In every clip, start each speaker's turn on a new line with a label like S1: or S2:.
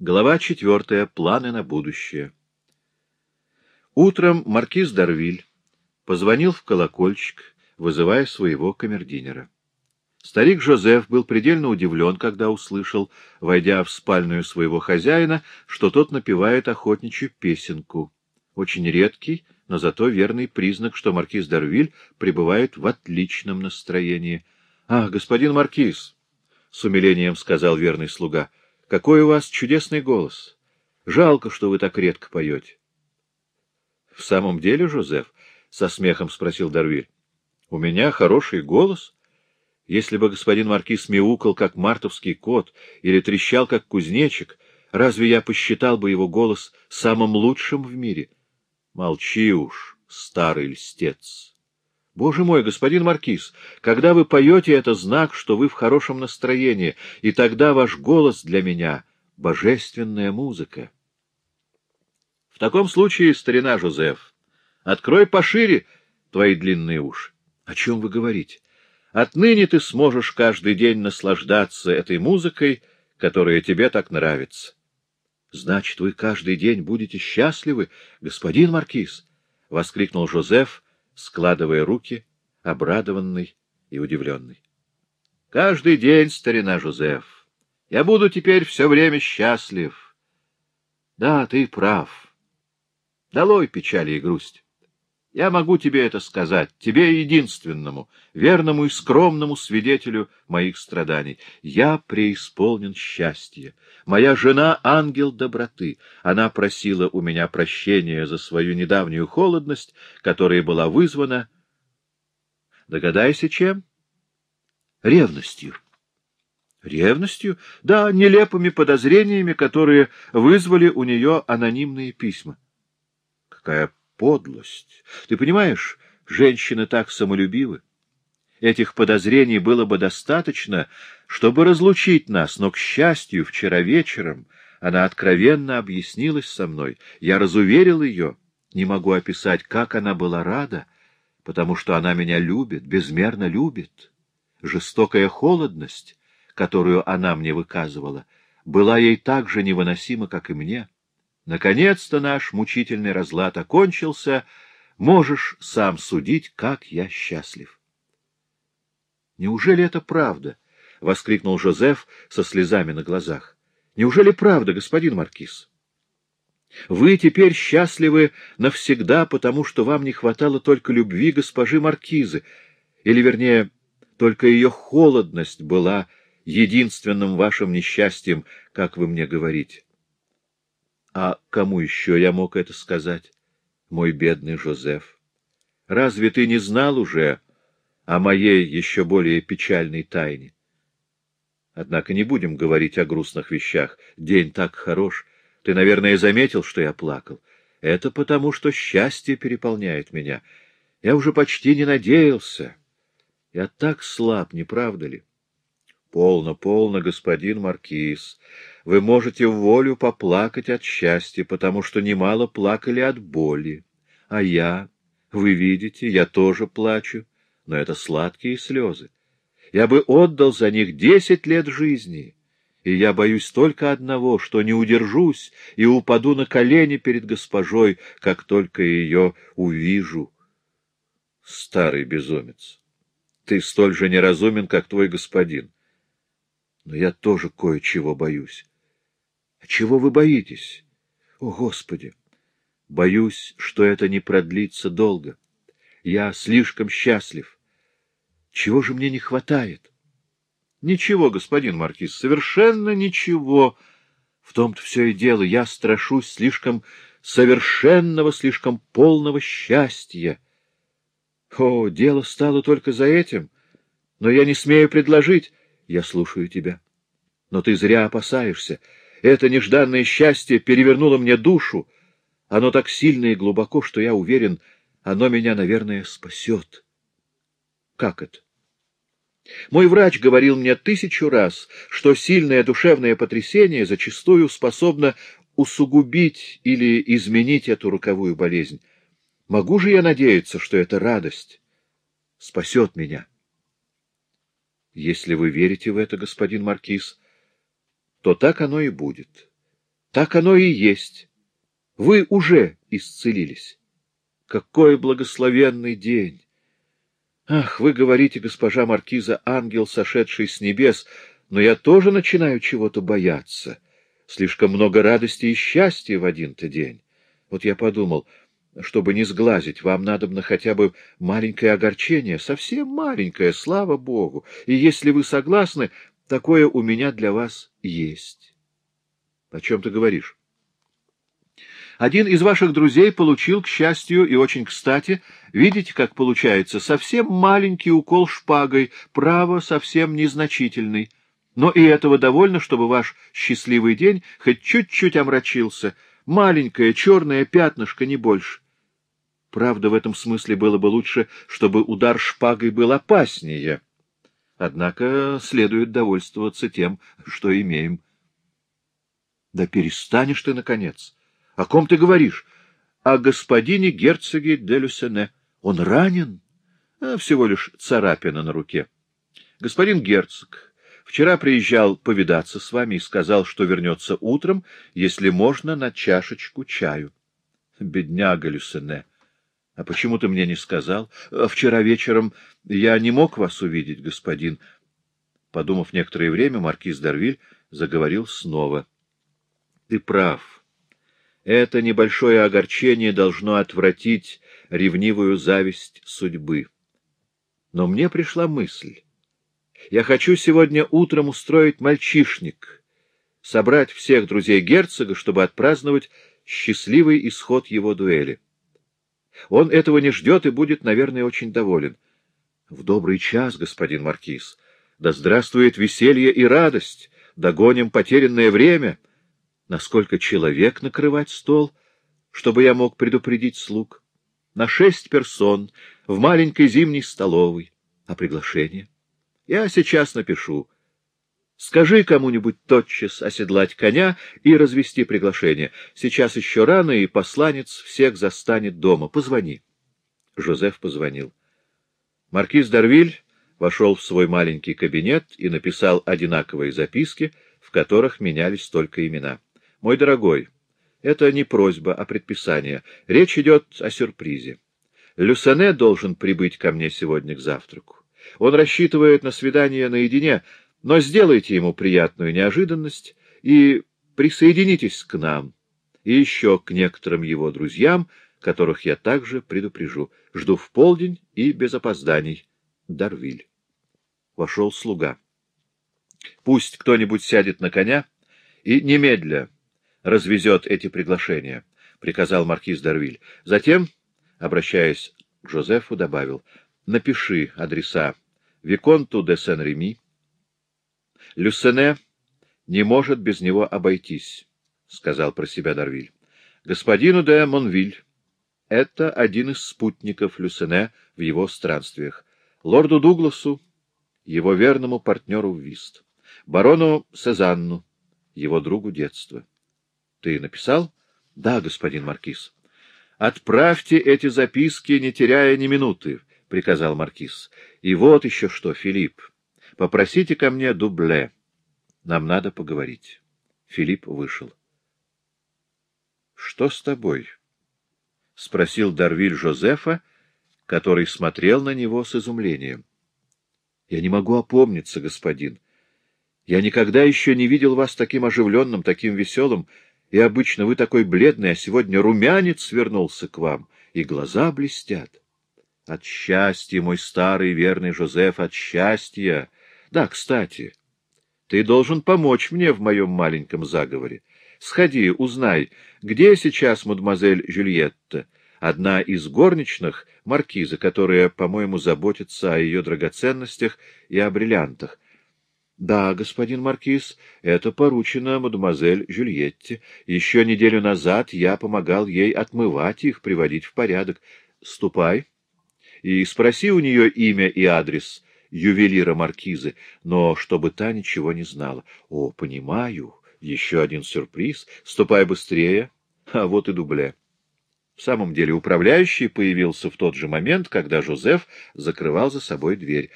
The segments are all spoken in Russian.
S1: Глава четвертая. Планы на будущее. Утром маркиз Дарвиль позвонил в колокольчик, вызывая своего камердинера. Старик Жозеф был предельно удивлен, когда услышал, войдя в спальную своего хозяина, что тот напевает охотничью песенку. Очень редкий, но зато верный признак, что маркиз Дарвиль пребывает в отличном настроении. — Ах, господин маркиз! — с умилением сказал верный слуга. — Какой у вас чудесный голос! Жалко, что вы так редко поете. — В самом деле, Жозеф? — со смехом спросил Дарвиль. — У меня хороший голос. Если бы господин маркиз мяукал, как мартовский кот, или трещал, как кузнечик, разве я посчитал бы его голос самым лучшим в мире? Молчи уж, старый льстец. Боже мой, господин маркиз, когда вы поете, это знак, что вы в хорошем настроении, и тогда ваш голос для меня — божественная музыка. В таком случае, старина Жозеф, открой пошире твои длинные уши. О чем вы говорите? Отныне ты сможешь каждый день наслаждаться этой музыкой, которая тебе так нравится. Значит, вы каждый день будете счастливы, господин маркиз? — воскликнул Жозеф, складывая руки, обрадованный и удивленный. — Каждый день, старина Жозеф, я буду теперь все время счастлив. Да, ты прав. Долой печали и грусть. Я могу тебе это сказать, тебе единственному, верному и скромному свидетелю моих страданий. Я преисполнен счастья. Моя жена — ангел доброты. Она просила у меня прощения за свою недавнюю холодность, которая была вызвана... Догадайся, чем? Ревностью. Ревностью? Да, нелепыми подозрениями, которые вызвали у нее анонимные письма. Какая подлость! Ты понимаешь, женщины так самолюбивы. Этих подозрений было бы достаточно, чтобы разлучить нас, но, к счастью, вчера вечером она откровенно объяснилась со мной. Я разуверил ее, не могу описать, как она была рада, потому что она меня любит, безмерно любит. Жестокая холодность, которую она мне выказывала, была ей так же невыносима, как и мне. Наконец-то наш мучительный разлад окончился, можешь сам судить, как я счастлив. — Неужели это правда? — воскликнул Жозеф со слезами на глазах. — Неужели правда, господин Маркиз? Вы теперь счастливы навсегда, потому что вам не хватало только любви госпожи Маркизы, или, вернее, только ее холодность была единственным вашим несчастьем, как вы мне говорите. А кому еще я мог это сказать, мой бедный Жозеф? Разве ты не знал уже о моей еще более печальной тайне? Однако не будем говорить о грустных вещах. День так хорош. Ты, наверное, заметил, что я плакал. Это потому, что счастье переполняет меня. Я уже почти не надеялся. Я так слаб, не правда ли? Полно, полно, господин Маркиз. Вы можете в волю поплакать от счастья, потому что немало плакали от боли. А я, вы видите, я тоже плачу, но это сладкие слезы. Я бы отдал за них десять лет жизни, и я боюсь только одного, что не удержусь и упаду на колени перед госпожой, как только ее увижу. Старый безумец, ты столь же неразумен, как твой господин. Но я тоже кое-чего боюсь. Чего вы боитесь? О, Господи! Боюсь, что это не продлится долго. Я слишком счастлив. Чего же мне не хватает? Ничего, господин Маркиз, совершенно ничего. В том-то все и дело. Я страшусь слишком совершенного, слишком полного счастья. О, дело стало только за этим. Но я не смею предложить. Я слушаю тебя. Но ты зря опасаешься. Это нежданное счастье перевернуло мне душу. Оно так сильно и глубоко, что я уверен, оно меня, наверное, спасет. Как это? Мой врач говорил мне тысячу раз, что сильное душевное потрясение зачастую способно усугубить или изменить эту роковую болезнь. Могу же я надеяться, что эта радость спасет меня? Если вы верите в это, господин Маркиз, то так оно и будет. Так оно и есть. Вы уже исцелились. Какой благословенный день! Ах, вы говорите, госпожа Маркиза, ангел, сошедший с небес, но я тоже начинаю чего-то бояться. Слишком много радости и счастья в один-то день. Вот я подумал, чтобы не сглазить, вам надо хотя бы маленькое огорчение, совсем маленькое, слава Богу. И если вы согласны, такое у меня для вас есть. О чем ты говоришь? Один из ваших друзей получил, к счастью и очень кстати, видите, как получается, совсем маленький укол шпагой, право совсем незначительный. Но и этого довольно, чтобы ваш счастливый день хоть чуть-чуть омрачился. Маленькое черное пятнышко, не больше. Правда, в этом смысле было бы лучше, чтобы удар шпагой был опаснее. Однако следует довольствоваться тем, что имеем. Да перестанешь ты, наконец. О ком ты говоришь? О господине герцоге де Люсене. Он ранен? А, всего лишь царапина на руке. Господин герцог вчера приезжал повидаться с вами и сказал, что вернется утром, если можно, на чашечку чаю. Бедняга Люсене. А почему ты мне не сказал? А вчера вечером я не мог вас увидеть, господин. Подумав некоторое время, маркиз Дарвиль заговорил снова. — Ты прав. Это небольшое огорчение должно отвратить ревнивую зависть судьбы. Но мне пришла мысль. Я хочу сегодня утром устроить мальчишник, собрать всех друзей герцога, чтобы отпраздновать счастливый исход его дуэли. Он этого не ждет и будет, наверное, очень доволен. В добрый час, господин маркиз, да здравствует веселье и радость, догоним потерянное время — насколько человек накрывать стол, чтобы я мог предупредить слуг. На шесть персон в маленькой зимней столовой. А приглашение? Я сейчас напишу. Скажи кому-нибудь тотчас оседлать коня и развести приглашение. Сейчас еще рано, и посланец всех застанет дома. Позвони. Жозеф позвонил. Маркиз Дарвиль вошел в свой маленький кабинет и написал одинаковые записки, в которых менялись только имена. Мой дорогой, это не просьба, а предписание. Речь идет о сюрпризе. Люсане должен прибыть ко мне сегодня к завтраку. Он рассчитывает на свидание наедине, но сделайте ему приятную неожиданность и присоединитесь к нам и еще к некоторым его друзьям, которых я также предупрежу. Жду в полдень и без опозданий. Дарвиль. Вошел слуга. Пусть кто-нибудь сядет на коня и немедля развезет эти приглашения, — приказал маркиз Дарвиль. Затем, обращаясь к Жозефу, добавил, — напиши адреса Виконту де Сен-Реми. Люсене не может без него обойтись, — сказал про себя Дарвиль. Господину де Монвиль. Это один из спутников Люсене в его странствиях. Лорду Дугласу, его верному партнеру в Вист. Барону Сезанну, его другу детства. Ты написал? Да, господин маркиз. Отправьте эти записки, не теряя ни минуты, приказал маркиз. И вот еще что, Филипп. Попросите ко мне дубле. Нам надо поговорить. Филипп вышел. Что с тобой? спросил Дарвиль Жозефа, который смотрел на него с изумлением. Я не могу опомниться, господин. Я никогда еще не видел вас таким оживленным, таким веселым, и обычно вы такой бледный, а сегодня румянец вернулся к вам, и глаза блестят. От счастья, мой старый верный Жозеф, от счастья. Да, кстати, ты должен помочь мне в моем маленьком заговоре. Сходи, узнай, где сейчас мадемуазель Жюльетта, одна из горничных, маркиза, которая, по-моему, заботится о ее драгоценностях и о бриллиантах. — Да, господин маркиз, это поручено мадемуазель Жюльетте. Еще неделю назад я помогал ей отмывать их, приводить в порядок. Ступай и спроси у нее имя и адрес ювелира маркизы, но чтобы та ничего не знала. О, понимаю, еще один сюрприз. Ступай быстрее. А вот и дубле. В самом деле управляющий появился в тот же момент, когда Жозеф закрывал за собой дверь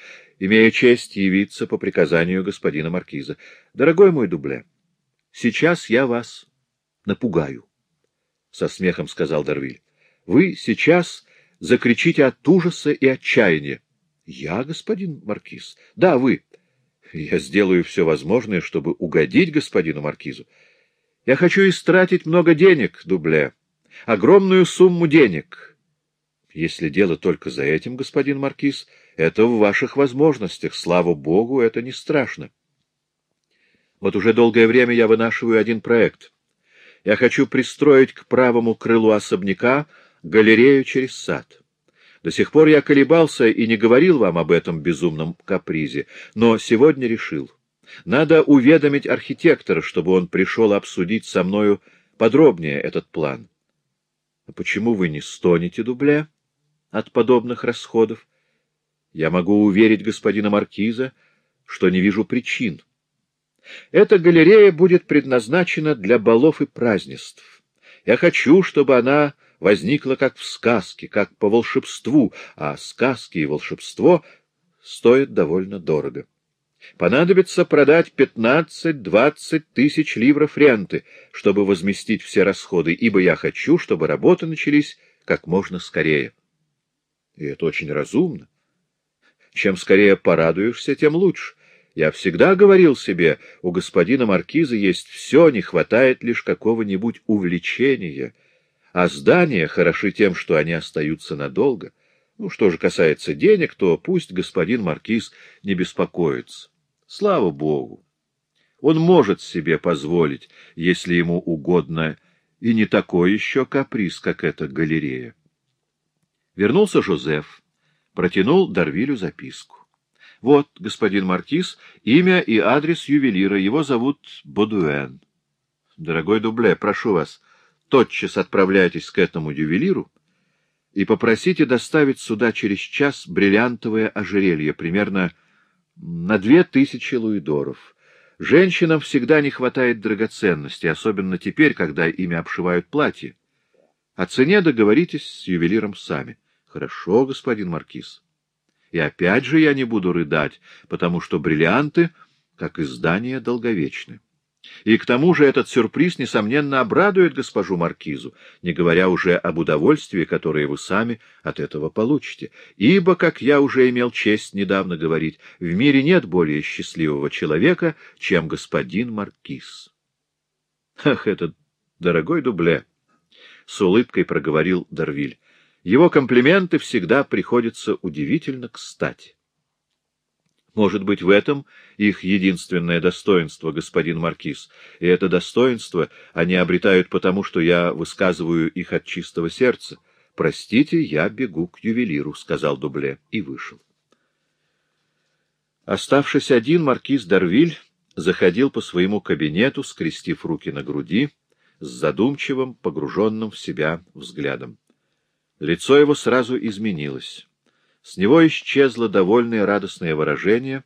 S1: имея честь явиться по приказанию господина маркиза. Дорогой мой дубле, сейчас я вас напугаю, — со смехом сказал Дарвиль. — Вы сейчас закричите от ужаса и отчаяния. — Я, господин Маркиз? — Да, вы. Я сделаю все возможное, чтобы угодить господину Маркизу. Я хочу истратить много денег, Дубле, огромную сумму денег. Если дело только за этим, господин Маркиз, это в ваших возможностях. Слава Богу, это не страшно. Вот уже долгое время я вынашиваю один проект. Я хочу пристроить к правому крылу особняка галерею через сад. До сих пор я колебался и не говорил вам об этом безумном капризе, но сегодня решил. Надо уведомить архитектора, чтобы он пришел обсудить со мною подробнее этот план. А почему вы не стонете, Дубле, от подобных расходов? Я могу уверить господина Маркиза, что не вижу причин. Эта галерея будет предназначена для балов и празднеств. Я хочу, чтобы она возникла как в сказке, как по волшебству, а сказки и волшебство стоят довольно дорого. Понадобится продать пятнадцать-двадцать тысяч ливров ренты, чтобы возместить все расходы, ибо я хочу, чтобы работы начались как можно скорее. И это очень разумно. Чем скорее порадуешься, тем лучше. Я всегда говорил себе, у господина Маркиза есть все, не хватает лишь какого-нибудь увлечения. А здания хороши тем, что они остаются надолго. Ну, что же касается денег, то пусть господин Маркиз не беспокоится. Слава Богу! Он может себе позволить, если ему угодно, и не такой еще каприз, как эта галерея. Вернулся Жозеф, протянул Дарвилю записку. Вот, господин Маркиз, имя и адрес ювелира. Его зовут Бодуэн. Дорогой Дубле, прошу вас, тотчас отправляйтесь к этому ювелиру и попросите доставить сюда через час бриллиантовое ожерелье, примерно на две тысячи луидоров. Женщинам всегда не хватает драгоценностей, особенно теперь, когда ими обшивают платье. О цене договоритесь с ювелиром сами. Хорошо, господин Маркиз. И опять же я не буду рыдать, потому что бриллианты, как издание, долговечны. И к тому же этот сюрприз, несомненно, обрадует госпожу Маркизу, не говоря уже об удовольствии, которое вы сами от этого получите. Ибо, как я уже имел честь недавно говорить, в мире нет более счастливого человека, чем господин Маркиз. Ах, этот дорогой дубле! — с улыбкой проговорил Дарвиль. Его комплименты всегда приходятся удивительно кстати. Может быть, в этом их единственное достоинство, господин Маркиз, и это достоинство они обретают потому, что я высказываю их от чистого сердца. Простите, я бегу к ювелиру, — сказал Дубле, и вышел. Оставшись один, маркиз Дарвиль заходил по своему кабинету, скрестив руки на груди, с задумчивым, погруженным в себя взглядом. Лицо его сразу изменилось. С него исчезло довольное радостное выражение,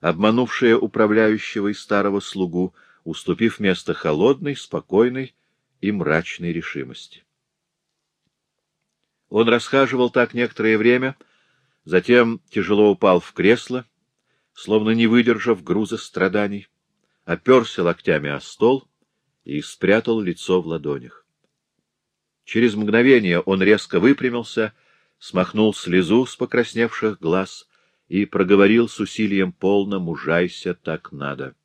S1: обманувшее управляющего и старого слугу, уступив место холодной, спокойной и мрачной решимости. Он расхаживал так некоторое время, затем тяжело упал в кресло, словно не выдержав груза страданий, оперся локтями о стол и спрятал лицо в ладонях. Через мгновение он резко выпрямился, смахнул слезу с покрасневших глаз и проговорил с усилием полно «мужайся, так надо».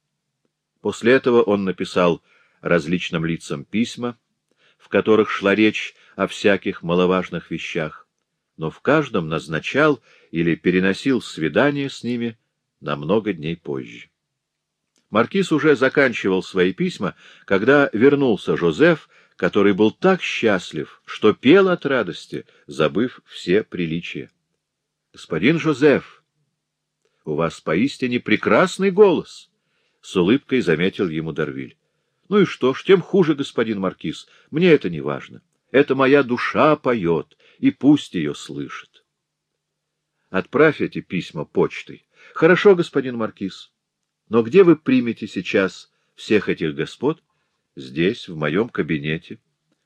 S1: После этого он написал различным лицам письма, в которых шла речь о всяких маловажных вещах, но в каждом назначал или переносил свидание с ними на много дней позже. Маркиз уже заканчивал свои письма, когда вернулся Жозеф который был так счастлив, что пел от радости, забыв все приличия. — Господин Жозеф, у вас поистине прекрасный голос! — с улыбкой заметил ему Дарвиль. — Ну и что ж, тем хуже, господин Маркиз, мне это не важно. Это моя душа поет, и пусть ее слышит. Отправь эти письма почтой. Хорошо, господин Маркиз. Но где вы примете сейчас всех этих господ? — здесь, в моем кабинете.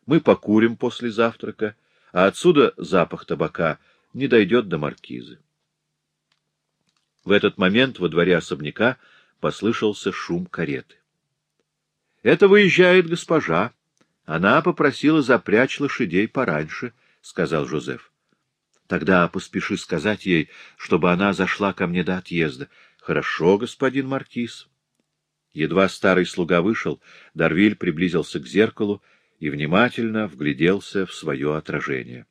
S1: Мы покурим после завтрака, а отсюда запах табака не дойдет до маркизы. В этот момент во дворе особняка послышался шум кареты. — Это выезжает госпожа, Она попросила запрячь лошадей пораньше, — сказал Жозеф. — Тогда поспеши сказать ей, чтобы она зашла ко мне до отъезда. — Хорошо, господин Маркиз. Едва старый слуга вышел, Дарвиль приблизился к зеркалу и внимательно вгляделся в свое отражение.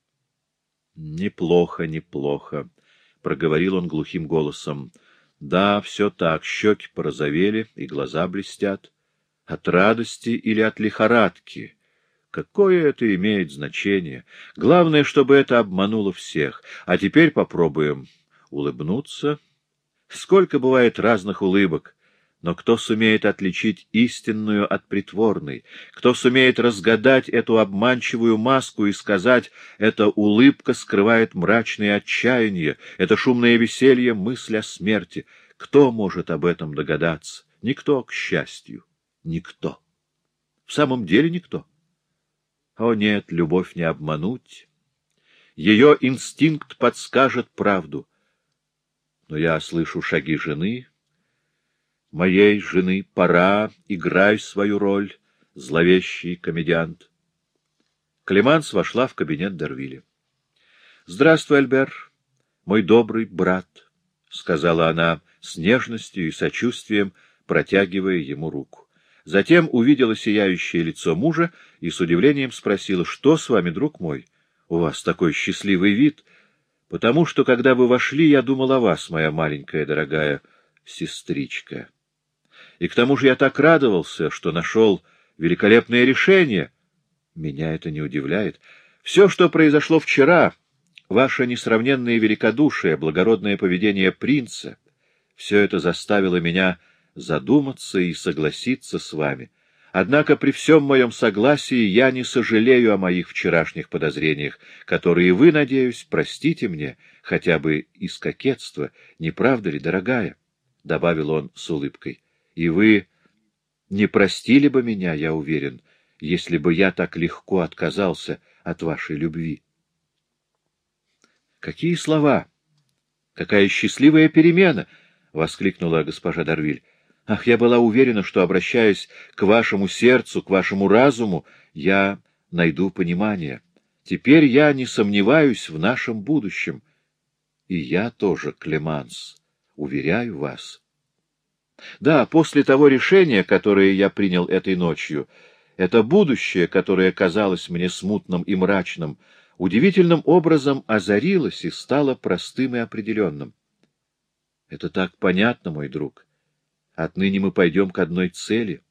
S1: — Неплохо, неплохо, — проговорил он глухим голосом. — Да, все так, щеки порозовели и глаза блестят. От радости или от лихорадки? Какое это имеет значение? Главное, чтобы это обмануло всех. А теперь попробуем улыбнуться. Сколько бывает разных улыбок! Но кто сумеет отличить истинную от притворной? Кто сумеет разгадать эту обманчивую маску и сказать, эта улыбка скрывает мрачное отчаяние, это шумное веселье — мысль о смерти? Кто может об этом догадаться? Никто, к счастью, никто. В самом деле никто. О нет, любовь не обмануть. Ее инстинкт подскажет правду. Но я слышу шаги жены — моей жены, пора, играй свою роль, зловещий комедиант. Клеманс вошла в кабинет Дервиля. — Здравствуй, Альбер, мой добрый брат, — сказала она с нежностью и сочувствием, протягивая ему руку. Затем увидела сияющее лицо мужа и с удивлением спросила, — Что с вами, друг мой? У вас такой счастливый вид. Потому что, когда вы вошли, я думал о вас, моя маленькая дорогая сестричка. И к тому же я так радовался, что нашел великолепное решение. Меня это не удивляет. Все, что произошло вчера, ваше несравненное великодушие, благородное поведение принца, все это заставило меня задуматься и согласиться с вами. Однако при всем моем согласии я не сожалею о моих вчерашних подозрениях, которые вы, надеюсь, простите мне, хотя бы из кокетства, не правда ли, дорогая? — добавил он с улыбкой. И вы не простили бы меня, я уверен, если бы я так легко отказался от вашей любви. Какие слова! Какая счастливая перемена! — воскликнула госпожа Дарвиль. Ах, я была уверена, что, обращаясь к вашему сердцу, к вашему разуму, я найду понимание. Теперь я не сомневаюсь в нашем будущем. И я тоже, Клеманс, уверяю вас. Да, после того решения, которое я принял этой ночью, это будущее, которое казалось мне смутным и мрачным, удивительным образом озарилось и стало простым и определенным. Это так понятно, мой друг. Отныне мы пойдем к одной цели,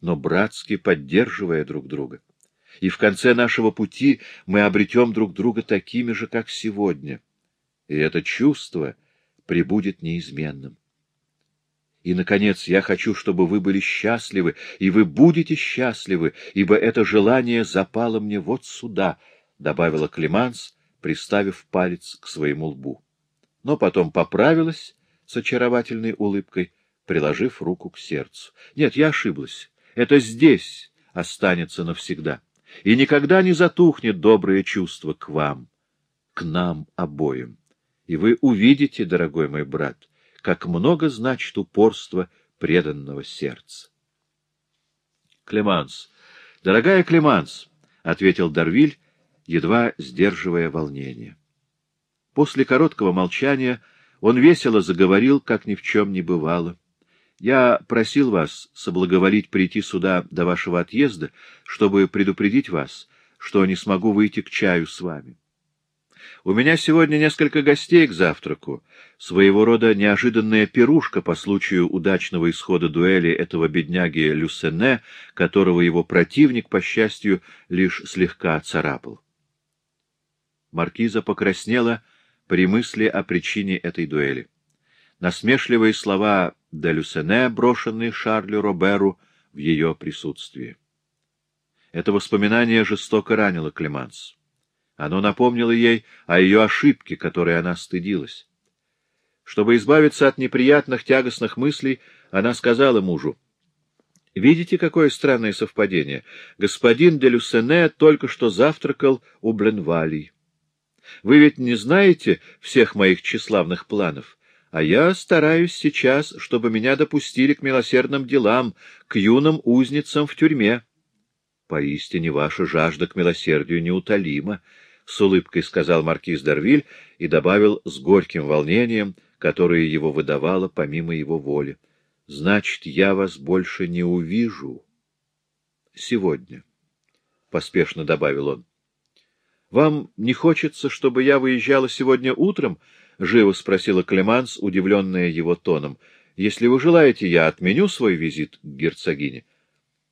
S1: но братски поддерживая друг друга. И в конце нашего пути мы обретем друг друга такими же, как сегодня. И это чувство пребудет неизменным. И, наконец, я хочу, чтобы вы были счастливы, и вы будете счастливы, ибо это желание запало мне вот сюда, — добавила Климанс, приставив палец к своему лбу. Но потом поправилась с очаровательной улыбкой, приложив руку к сердцу. Нет, я ошиблась. Это здесь останется навсегда. И никогда не затухнет доброе чувство к вам, к нам обоим. И вы увидите, дорогой мой брат, — как много значит упорство преданного сердца. Клеманс, дорогая Клеманс, — ответил Дарвиль, едва сдерживая волнение. После короткого молчания он весело заговорил, как ни в чем не бывало. Я просил вас соблаговолить прийти сюда до вашего отъезда, чтобы предупредить вас, что не смогу выйти к чаю с вами. У меня сегодня несколько гостей к завтраку, своего рода неожиданная пирушка по случаю удачного исхода дуэли этого бедняги Люсене, которого его противник, по счастью, лишь слегка царапал. Маркиза покраснела при мысли о причине этой дуэли. Насмешливые слова де Люсене, брошенные Шарлю Роберу в ее присутствии. Это воспоминание жестоко ранило Клеманс. Оно напомнило ей о ее ошибке, которой она стыдилась. Чтобы избавиться от неприятных тягостных мыслей, она сказала мужу, «Видите, какое странное совпадение? Господин де Люсене только что завтракал у Бленвалий. Вы ведь не знаете всех моих тщеславных планов, а я стараюсь сейчас, чтобы меня допустили к милосердным делам, к юным узницам в тюрьме». Поистине ваша жажда к милосердию неутолима, — с улыбкой сказал маркиз Дарвиль и добавил с горьким волнением, которое его выдавало помимо его воли. — Значит, я вас больше не увижу. — Сегодня, — поспешно добавил он. — Вам не хочется, чтобы я выезжала сегодня утром? — живо спросила Клеманс, удивленная его тоном. — Если вы желаете, я отменю свой визит к герцогине.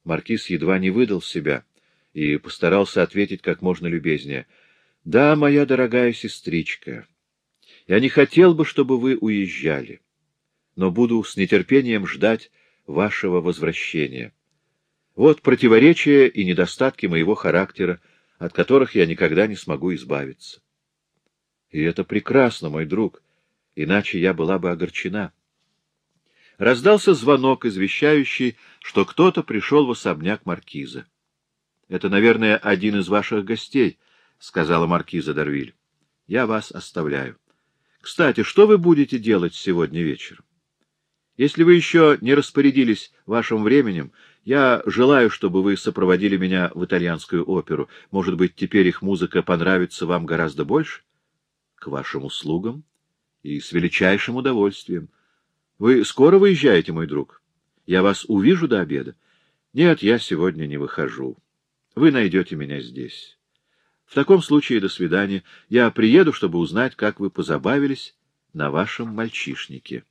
S1: Маркиз едва не выдал себя и постарался ответить как можно любезнее —— Да, моя дорогая сестричка, я не хотел бы, чтобы вы уезжали, но буду с нетерпением ждать вашего возвращения. Вот противоречия и недостатки моего характера, от которых я никогда не смогу избавиться. И это прекрасно, мой друг, иначе я была бы огорчена. Раздался звонок, извещающий, что кто-то пришел в особняк маркиза. Это, наверное, один из ваших гостей —— сказала маркиза Дарвиль. — Я вас оставляю. Кстати, что вы будете делать сегодня вечером? Если вы еще не распорядились вашим временем, я желаю, чтобы вы сопроводили меня в итальянскую оперу. Может быть, теперь их музыка понравится вам гораздо больше? К вашим услугам и с величайшим удовольствием. Вы скоро выезжаете, мой друг? Я вас увижу до обеда? Нет, я сегодня не выхожу. Вы найдете меня здесь. В таком случае до свидания. Я приеду, чтобы узнать, как вы позабавились на вашем мальчишнике.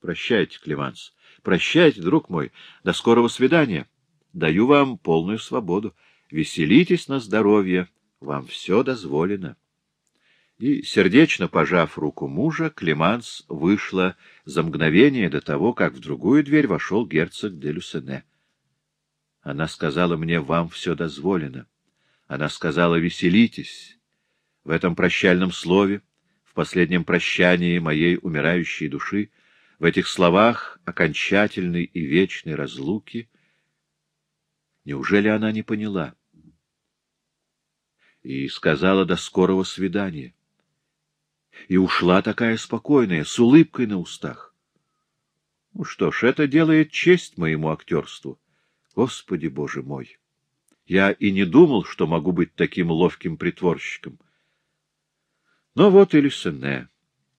S1: Прощайте, Клеванс. Прощайте, друг мой. До скорого свидания. Даю вам полную свободу. Веселитесь на здоровье. Вам все дозволено. И, сердечно пожав руку мужа, Клеманс вышла за мгновение до того, как в другую дверь вошел герцог де Люсене. Она сказала мне, вам все дозволено. Она сказала «веселитесь». В этом прощальном слове, в последнем прощании моей умирающей души, в этих словах окончательной и вечной разлуки, неужели она не поняла? И сказала «до скорого свидания». И ушла такая спокойная, с улыбкой на устах. Ну что ж, это делает честь моему актерству. Господи, Боже мой! Я и не думал, что могу быть таким ловким притворщиком. Но вот и Люсене.